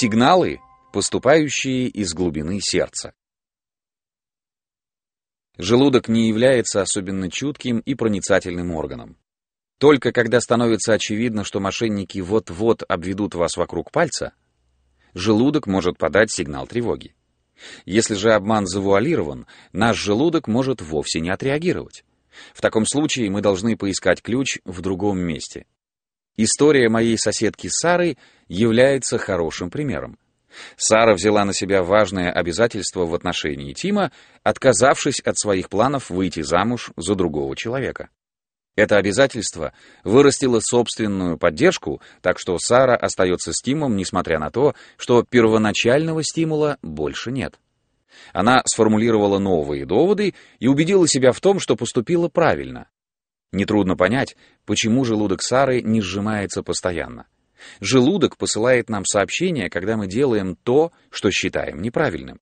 Сигналы, поступающие из глубины сердца. Желудок не является особенно чутким и проницательным органом. Только когда становится очевидно, что мошенники вот-вот обведут вас вокруг пальца, желудок может подать сигнал тревоги. Если же обман завуалирован, наш желудок может вовсе не отреагировать. В таком случае мы должны поискать ключ в другом месте. История моей соседки Сары является хорошим примером. Сара взяла на себя важное обязательство в отношении Тима, отказавшись от своих планов выйти замуж за другого человека. Это обязательство вырастило собственную поддержку, так что Сара остается с Тимом, несмотря на то, что первоначального стимула больше нет. Она сформулировала новые доводы и убедила себя в том, что поступила правильно. Нетрудно понять, почему желудок Сары не сжимается постоянно. Желудок посылает нам сообщения, когда мы делаем то, что считаем неправильным.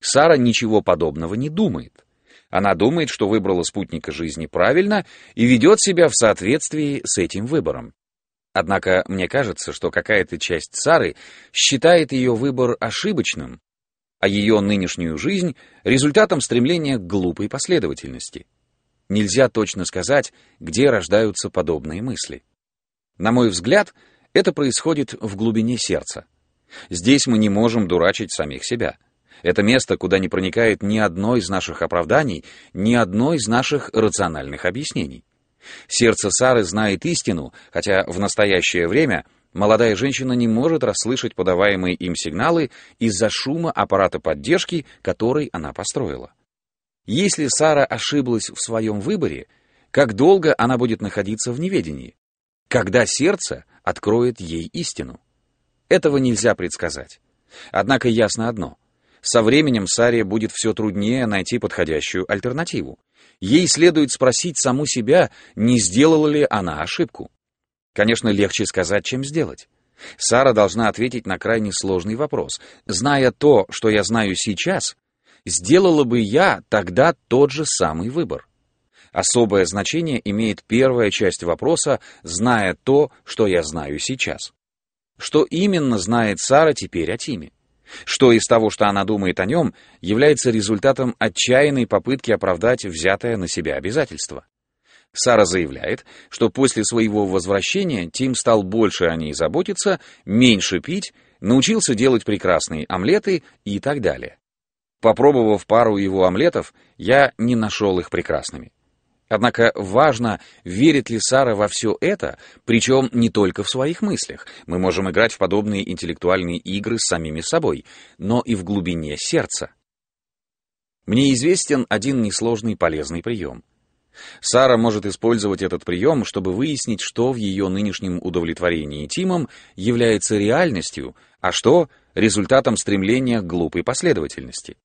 Сара ничего подобного не думает. Она думает, что выбрала спутника жизни правильно и ведет себя в соответствии с этим выбором. Однако мне кажется, что какая-то часть Сары считает ее выбор ошибочным, а ее нынешнюю жизнь — результатом стремления к глупой последовательности. Нельзя точно сказать, где рождаются подобные мысли. На мой взгляд, это происходит в глубине сердца. Здесь мы не можем дурачить самих себя. Это место, куда не проникает ни одно из наших оправданий, ни одно из наших рациональных объяснений. Сердце Сары знает истину, хотя в настоящее время молодая женщина не может расслышать подаваемые им сигналы из-за шума аппарата поддержки, который она построила. Если Сара ошиблась в своем выборе, как долго она будет находиться в неведении? Когда сердце откроет ей истину? Этого нельзя предсказать. Однако ясно одно. Со временем Саре будет все труднее найти подходящую альтернативу. Ей следует спросить саму себя, не сделала ли она ошибку. Конечно, легче сказать, чем сделать. Сара должна ответить на крайне сложный вопрос. Зная то, что я знаю сейчас, сделала бы я тогда тот же самый выбор? Особое значение имеет первая часть вопроса, зная то, что я знаю сейчас. Что именно знает Сара теперь о Тиме? Что из того, что она думает о нем, является результатом отчаянной попытки оправдать взятое на себя обязательство? Сара заявляет, что после своего возвращения Тим стал больше о ней заботиться, меньше пить, научился делать прекрасные омлеты и так далее. Попробовав пару его омлетов, я не нашел их прекрасными. Однако важно, верит ли Сара во все это, причем не только в своих мыслях. Мы можем играть в подобные интеллектуальные игры с самими собой, но и в глубине сердца. Мне известен один несложный полезный прием. Сара может использовать этот прием, чтобы выяснить, что в ее нынешнем удовлетворении Тимом является реальностью, а что — результатом стремления к глупой последовательности.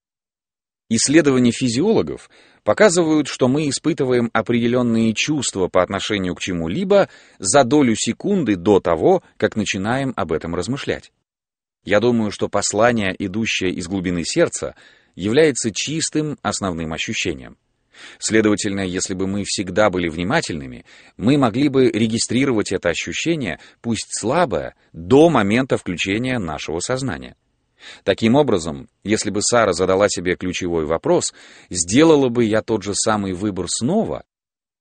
Исследования физиологов показывают, что мы испытываем определенные чувства по отношению к чему-либо за долю секунды до того, как начинаем об этом размышлять. Я думаю, что послание, идущее из глубины сердца, является чистым основным ощущением. Следовательно, если бы мы всегда были внимательными, мы могли бы регистрировать это ощущение, пусть слабое, до момента включения нашего сознания. Таким образом, если бы Сара задала себе ключевой вопрос, сделала бы я тот же самый выбор снова,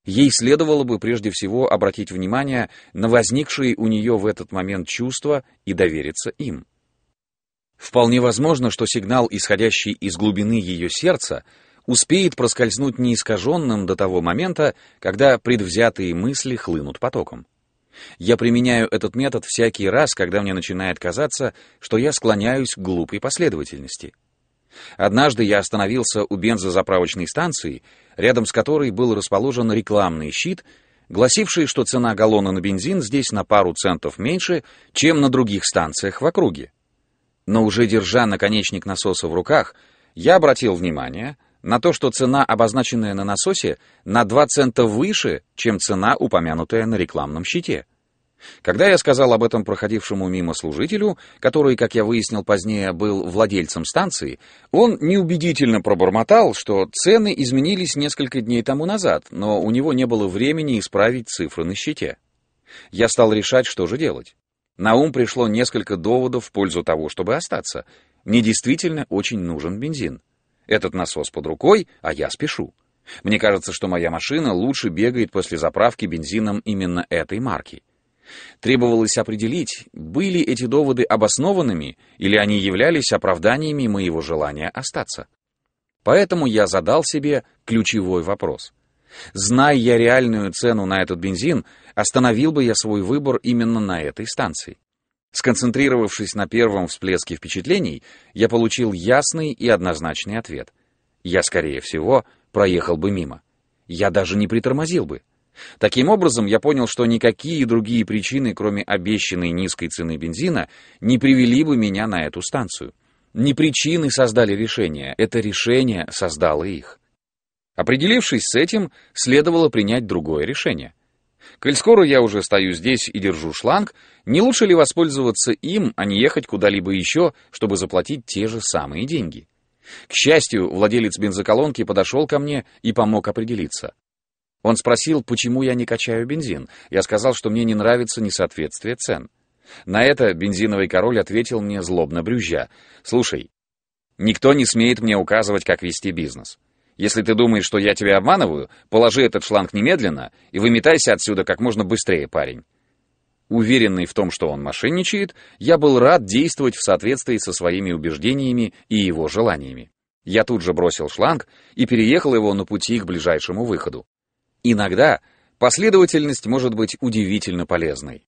ей следовало бы прежде всего обратить внимание на возникшие у нее в этот момент чувства и довериться им. Вполне возможно, что сигнал, исходящий из глубины ее сердца, успеет проскользнуть неискаженным до того момента, когда предвзятые мысли хлынут потоком. Я применяю этот метод всякий раз, когда мне начинает казаться, что я склоняюсь к глупой последовательности. Однажды я остановился у бензозаправочной станции, рядом с которой был расположен рекламный щит, гласивший, что цена галлона на бензин здесь на пару центов меньше, чем на других станциях в округе. Но уже держа наконечник насоса в руках, я обратил внимание на то, что цена, обозначенная на насосе, на 2 цента выше, чем цена, упомянутая на рекламном щите. Когда я сказал об этом проходившему мимо служителю, который, как я выяснил позднее, был владельцем станции, он неубедительно пробормотал, что цены изменились несколько дней тому назад, но у него не было времени исправить цифры на щите. Я стал решать, что же делать. На ум пришло несколько доводов в пользу того, чтобы остаться. Мне действительно очень нужен бензин. Этот насос под рукой, а я спешу. Мне кажется, что моя машина лучше бегает после заправки бензином именно этой марки. Требовалось определить, были эти доводы обоснованными или они являлись оправданиями моего желания остаться. Поэтому я задал себе ключевой вопрос. Зная я реальную цену на этот бензин, остановил бы я свой выбор именно на этой станции. Сконцентрировавшись на первом всплеске впечатлений, я получил ясный и однозначный ответ. Я, скорее всего, проехал бы мимо. Я даже не притормозил бы. Таким образом, я понял, что никакие другие причины, кроме обещанной низкой цены бензина, не привели бы меня на эту станцию. Не причины создали решение, это решение создало их. Определившись с этим, следовало принять другое решение. Коль скоро я уже стою здесь и держу шланг, не лучше ли воспользоваться им, а не ехать куда-либо еще, чтобы заплатить те же самые деньги? К счастью, владелец бензоколонки подошел ко мне и помог определиться. Он спросил, почему я не качаю бензин. Я сказал, что мне не нравится несоответствие цен. На это бензиновый король ответил мне злобно брюзжа. «Слушай, никто не смеет мне указывать, как вести бизнес. Если ты думаешь, что я тебя обманываю, положи этот шланг немедленно и выметайся отсюда как можно быстрее, парень». Уверенный в том, что он мошенничает, я был рад действовать в соответствии со своими убеждениями и его желаниями. Я тут же бросил шланг и переехал его на пути к ближайшему выходу. Иногда последовательность может быть удивительно полезной.